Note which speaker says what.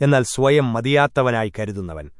Speaker 1: എന്നാൽ സ്വയം മതിയാത്തവനായി കരുതുന്നവൻ.